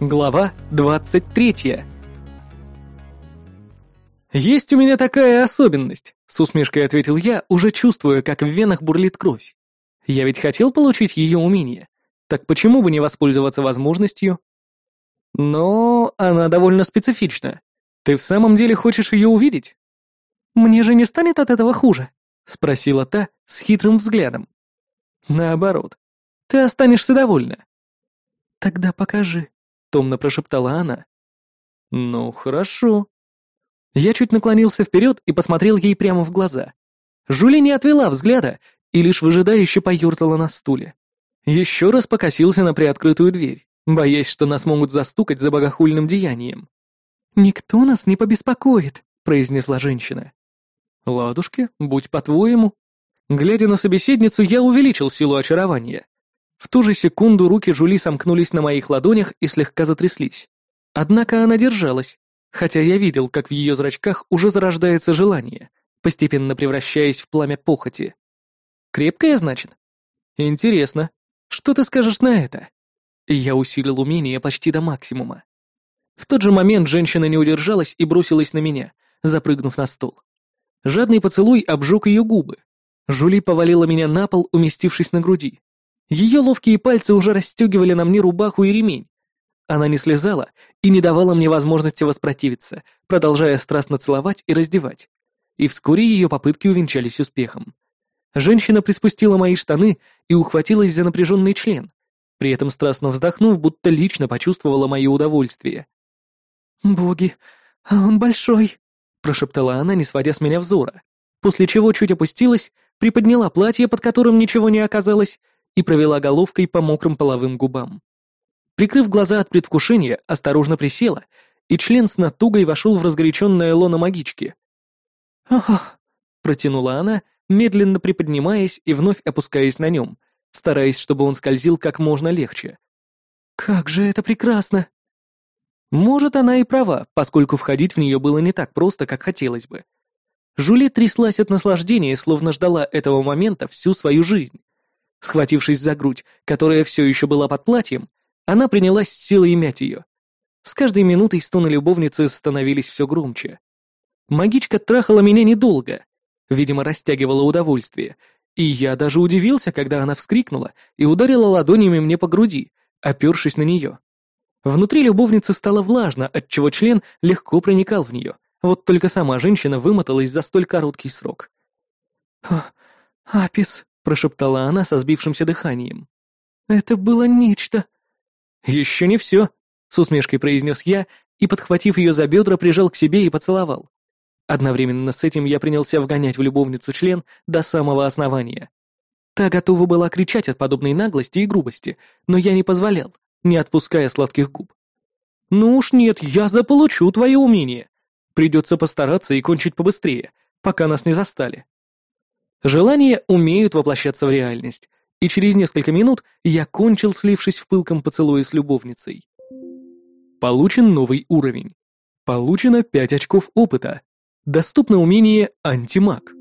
Глава 23. «Есть у меня такая особенность», — с усмешкой ответил я, уже чувствуя, как в венах бурлит кровь. «Я ведь хотел получить ее умение. Так почему бы не воспользоваться возможностью?» «Но она довольно специфична. Ты в самом деле хочешь ее увидеть?» «Мне же не станет от этого хуже?» — спросила та с хитрым взглядом. «Наоборот. Ты останешься довольна». «Тогда покажи», — томно прошептала она. «Ну, хорошо». Я чуть наклонился вперед и посмотрел ей прямо в глаза. Жули не отвела взгляда и лишь выжидающе поерзала на стуле. Еще раз покосился на приоткрытую дверь, боясь, что нас могут застукать за богохульным деянием. «Никто нас не побеспокоит», — произнесла женщина. «Ладушки, будь по-твоему». Глядя на собеседницу, я увеличил силу очарования. В ту же секунду руки Жули сомкнулись на моих ладонях и слегка затряслись. Однако она держалась, хотя я видел, как в ее зрачках уже зарождается желание, постепенно превращаясь в пламя похоти. Крепкая, значит? Интересно. Что ты скажешь на это? Я усилил умение почти до максимума. В тот же момент женщина не удержалась и бросилась на меня, запрыгнув на стол. Жадный поцелуй обжег ее губы. Жули повалила меня на пол, уместившись на груди. Ее ловкие пальцы уже расстегивали на мне рубаху и ремень. Она не слезала и не давала мне возможности воспротивиться, продолжая страстно целовать и раздевать. И вскоре ее попытки увенчались успехом. Женщина приспустила мои штаны и ухватилась за напряженный член, при этом страстно вздохнув, будто лично почувствовала мое удовольствие. «Боги, а он большой!» прошептала она, не сводя с меня взора, после чего чуть опустилась, приподняла платье, под которым ничего не оказалось, и провела головкой по мокрым половым губам. Прикрыв глаза от предвкушения, осторожно присела, и член с натугой вошел в разгоряченное лоно магички. «Ах!» — протянула она, медленно приподнимаясь и вновь опускаясь на нем, стараясь, чтобы он скользил как можно легче. «Как же это прекрасно!» Может, она и права, поскольку входить в нее было не так просто, как хотелось бы. Жюли тряслась от наслаждения, словно ждала этого момента всю свою жизнь. Схватившись за грудь, которая все еще была под платьем, она принялась с силой мять ее. С каждой минутой стоны любовницы становились все громче. Магичка трахала меня недолго, видимо, растягивала удовольствие, и я даже удивился, когда она вскрикнула и ударила ладонями мне по груди, опершись на нее. Внутри любовницы стало влажно, отчего член легко проникал в нее. Вот только сама женщина вымоталась за столь короткий срок. «Апис», — прошептала она со сбившимся дыханием. «Это было нечто». «Еще не все», — с усмешкой произнес я и, подхватив ее за бедра, прижал к себе и поцеловал. Одновременно с этим я принялся вгонять в любовницу член до самого основания. Та готова была кричать от подобной наглости и грубости, но я не позволял не отпуская сладких губ. «Ну уж нет, я заполучу твое умение. Придется постараться и кончить побыстрее, пока нас не застали». Желания умеют воплощаться в реальность, и через несколько минут я кончил, слившись в пылком поцелуе с любовницей. Получен новый уровень. Получено 5 очков опыта. Доступно умение «Антимаг».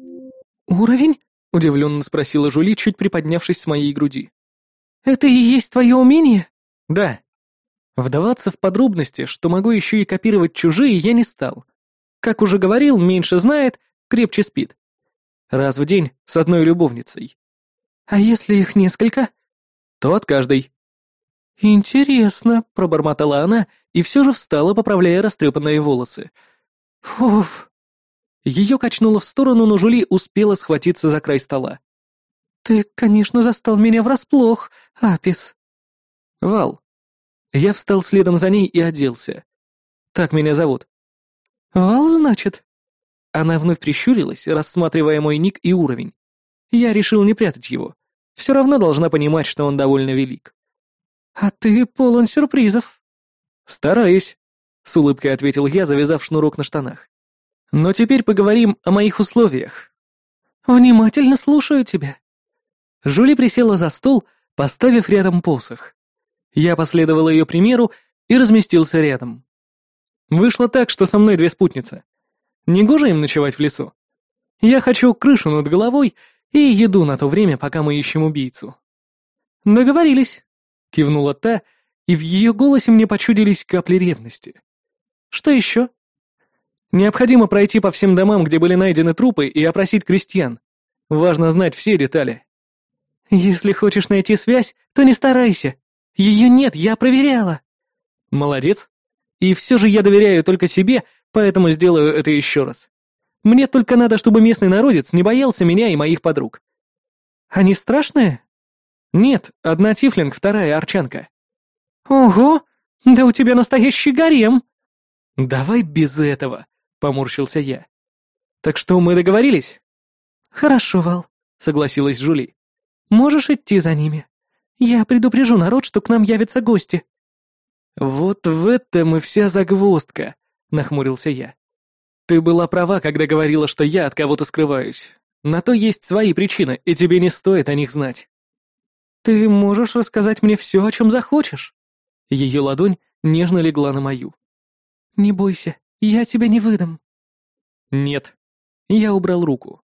«Уровень?» — удивленно спросила Жули, чуть приподнявшись с моей груди. «Это и есть твое умение?» Да. Вдаваться в подробности, что могу еще и копировать чужие, я не стал. Как уже говорил, меньше знает, крепче спит. Раз в день с одной любовницей. А если их несколько? То от каждой. «Интересно», — пробормотала она и все же встала, поправляя растрепанные волосы. «Фуф». Ее качнуло в сторону, но Жули успела схватиться за край стола. «Ты, конечно, застал меня врасплох, Апис». «Вал». Я встал следом за ней и оделся. «Так меня зовут». «Вал, значит?» Она вновь прищурилась, рассматривая мой ник и уровень. Я решил не прятать его. Все равно должна понимать, что он довольно велик. «А ты полон сюрпризов». «Стараюсь», — с улыбкой ответил я, завязав шнурок на штанах. «Но теперь поговорим о моих условиях». «Внимательно слушаю тебя». Жули присела за стол, поставив рядом посох. Я последовал ее примеру и разместился рядом. Вышло так, что со мной две спутницы. Негоже им ночевать в лесу. Я хочу крышу над головой и еду на то время, пока мы ищем убийцу. Договорились, кивнула та и в ее голосе мне почудились капли ревности. «Что еще?» «Необходимо пройти по всем домам, где были найдены трупы, и опросить крестьян. Важно знать все детали». «Если хочешь найти связь, то не старайся. Ее нет, я проверяла». «Молодец. И все же я доверяю только себе, поэтому сделаю это еще раз. Мне только надо, чтобы местный народец не боялся меня и моих подруг». «Они страшные?» «Нет, одна тифлинг, вторая арчанка». «Ого! Да у тебя настоящий гарем!» «Давай без этого», — поморщился я. «Так что мы договорились?» «Хорошо, Вал», — согласилась Жули. «Можешь идти за ними. Я предупрежу народ, что к нам явятся гости». «Вот в этом и вся загвоздка», — нахмурился я. «Ты была права, когда говорила, что я от кого-то скрываюсь. На то есть свои причины, и тебе не стоит о них знать». «Ты можешь рассказать мне все, о чем захочешь». Ее ладонь нежно легла на мою. «Не бойся, я тебя не выдам». «Нет». Я убрал руку.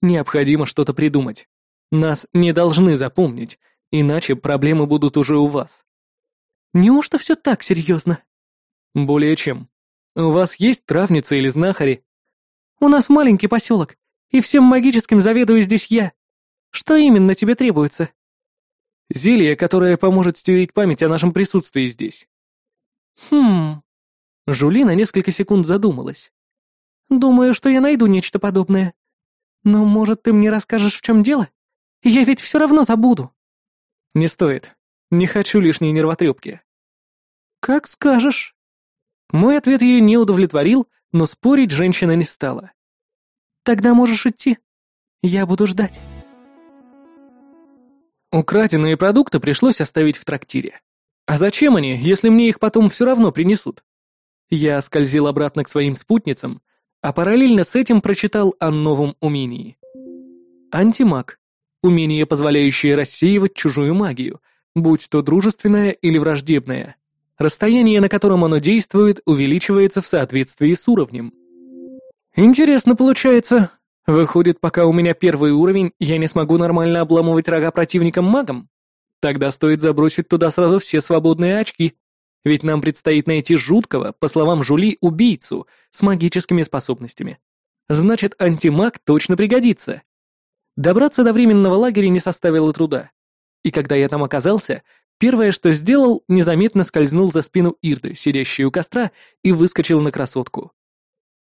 «Необходимо что-то придумать. Нас не должны запомнить, иначе проблемы будут уже у вас». «Неужто все так серьезно?» «Более чем. У вас есть травница или знахари?» «У нас маленький поселок, и всем магическим заведую здесь я. Что именно тебе требуется?» Зелье, которое поможет стереть память о нашем присутствии здесь. Хм. Жули на несколько секунд задумалась. Думаю, что я найду нечто подобное. Но, может, ты мне расскажешь, в чем дело? Я ведь все равно забуду. Не стоит. Не хочу лишней нервотрепки. Как скажешь. Мой ответ ее не удовлетворил, но спорить женщина не стала. Тогда можешь идти. Я буду ждать. Украденные продукты пришлось оставить в трактире. А зачем они, если мне их потом все равно принесут? Я скользил обратно к своим спутницам, а параллельно с этим прочитал о новом умении. Антимаг. Умение, позволяющее рассеивать чужую магию, будь то дружественная или враждебная. Расстояние, на котором оно действует, увеличивается в соответствии с уровнем. Интересно получается, Выходит, пока у меня первый уровень, я не смогу нормально обламывать рога противникам-магам? Тогда стоит забросить туда сразу все свободные очки. Ведь нам предстоит найти жуткого, по словам Жули, убийцу с магическими способностями. Значит, антимаг точно пригодится. Добраться до временного лагеря не составило труда. И когда я там оказался, первое, что сделал, незаметно скользнул за спину Ирды, сидящей у костра, и выскочил на красотку.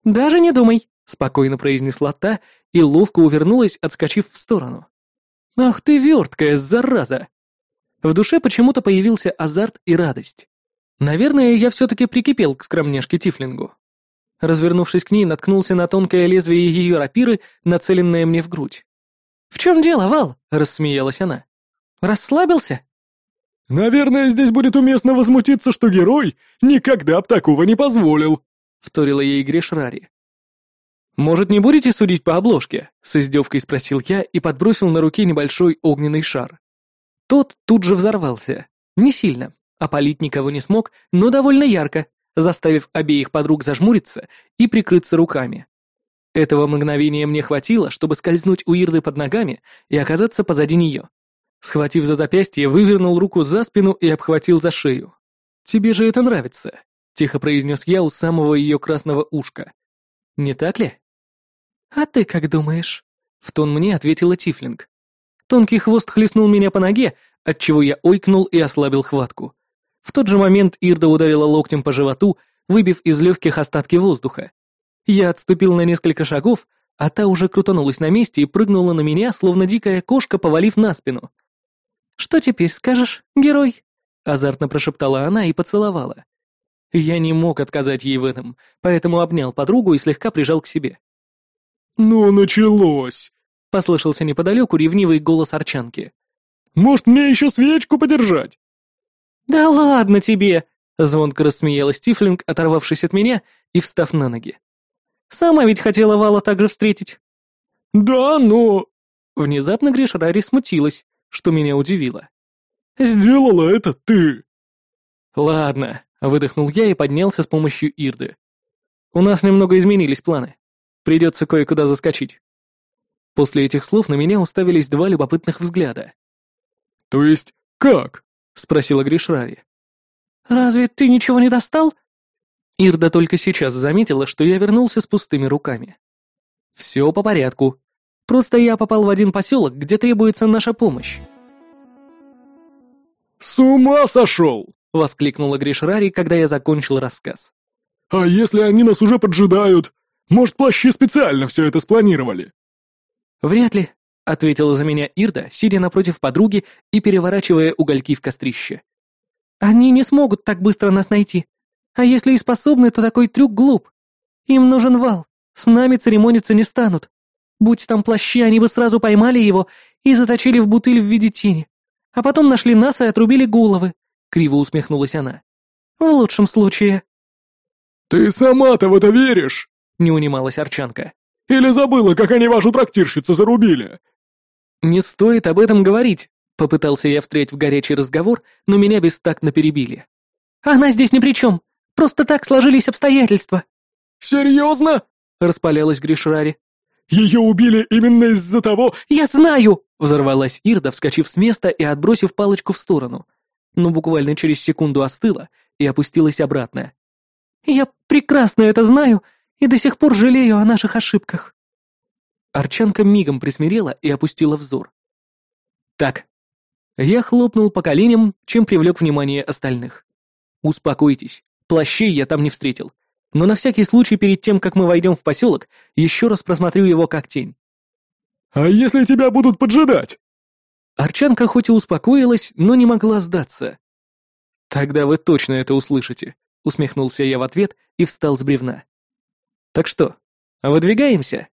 «Даже не думай», спокойно произнесла та и ловко увернулась, отскочив в сторону. «Ах ты верткая, зараза!» В душе почему-то появился азарт и радость. Наверное, я все-таки прикипел к скромняшке Тифлингу. Развернувшись к ней, наткнулся на тонкое лезвие ее рапиры, нацеленное мне в грудь. «В чем дело, Вал?» — рассмеялась она. «Расслабился?» «Наверное, здесь будет уместно возмутиться, что герой никогда б такого не позволил», — вторила ей Гришрари. «Может, не будете судить по обложке?» — с издевкой спросил я и подбросил на руке небольшой огненный шар. Тот тут же взорвался. Не сильно, опалить никого не смог, но довольно ярко, заставив обеих подруг зажмуриться и прикрыться руками. Этого мгновения мне хватило, чтобы скользнуть у Ирды под ногами и оказаться позади нее. Схватив за запястье, вывернул руку за спину и обхватил за шею. «Тебе же это нравится», — тихо произнес я у самого ее красного ушка. «Не так ли?» «А ты как думаешь?» — в тон мне ответила Тифлинг. Тонкий хвост хлестнул меня по ноге, отчего я ойкнул и ослабил хватку. В тот же момент Ирда ударила локтем по животу, выбив из легких остатки воздуха. Я отступил на несколько шагов, а та уже крутанулась на месте и прыгнула на меня, словно дикая кошка, повалив на спину. «Что теперь скажешь, герой?» — азартно прошептала она и поцеловала. Я не мог отказать ей в этом, поэтому обнял подругу и слегка прижал к себе. «Ну, началось!» — послышался неподалеку ревнивый голос Арчанки. «Может, мне еще свечку подержать?» «Да ладно тебе!» — звонко рассмеялась Тифлинг, оторвавшись от меня и встав на ноги. «Сама ведь хотела Вала также встретить». «Да, но...» Внезапно Гришарари смутилась, что меня удивило. «Сделала это ты!» «Ладно», — выдохнул я и поднялся с помощью Ирды. «У нас немного изменились планы. Придется кое-куда заскочить. После этих слов на меня уставились два любопытных взгляда. «То есть как?» — спросила Гришрари. «Разве ты ничего не достал?» Ирда только сейчас заметила, что я вернулся с пустыми руками. «Все по порядку. Просто я попал в один поселок, где требуется наша помощь». «С ума сошел!» — воскликнула Гришрари, когда я закончил рассказ. «А если они нас уже поджидают? Может, плащи специально все это спланировали?» «Вряд ли», — ответила за меня Ирда, сидя напротив подруги и переворачивая угольки в кострище. «Они не смогут так быстро нас найти. А если и способны, то такой трюк глуп. Им нужен вал, с нами церемониться не станут. Будь там плащи, они бы сразу поймали его и заточили в бутыль в виде тени. А потом нашли нас и отрубили головы», — криво усмехнулась она. «В лучшем случае». «Ты сама-то в это веришь?» — не унималась Арчанка. «Или забыла, как они вашу трактирщицу зарубили?» «Не стоит об этом говорить», — попытался я встретить в горячий разговор, но меня бестактно перебили. «Она здесь ни при чем. Просто так сложились обстоятельства». «Серьезно?» — распалялась Гришрари. «Ее убили именно из-за того...» «Я знаю!» — взорвалась Ирда, вскочив с места и отбросив палочку в сторону. Но буквально через секунду остыла и опустилась обратно. «Я прекрасно это знаю и до сих пор жалею о наших ошибках». Арчанка мигом присмирела и опустила взор. «Так». Я хлопнул по коленям, чем привлек внимание остальных. «Успокойтесь, плащей я там не встретил но на всякий случай перед тем, как мы войдем в поселок, еще раз просмотрю его как тень. «А если тебя будут поджидать?» Арчанка хоть и успокоилась, но не могла сдаться. «Тогда вы точно это услышите», — усмехнулся я в ответ и встал с бревна. «Так что, выдвигаемся?»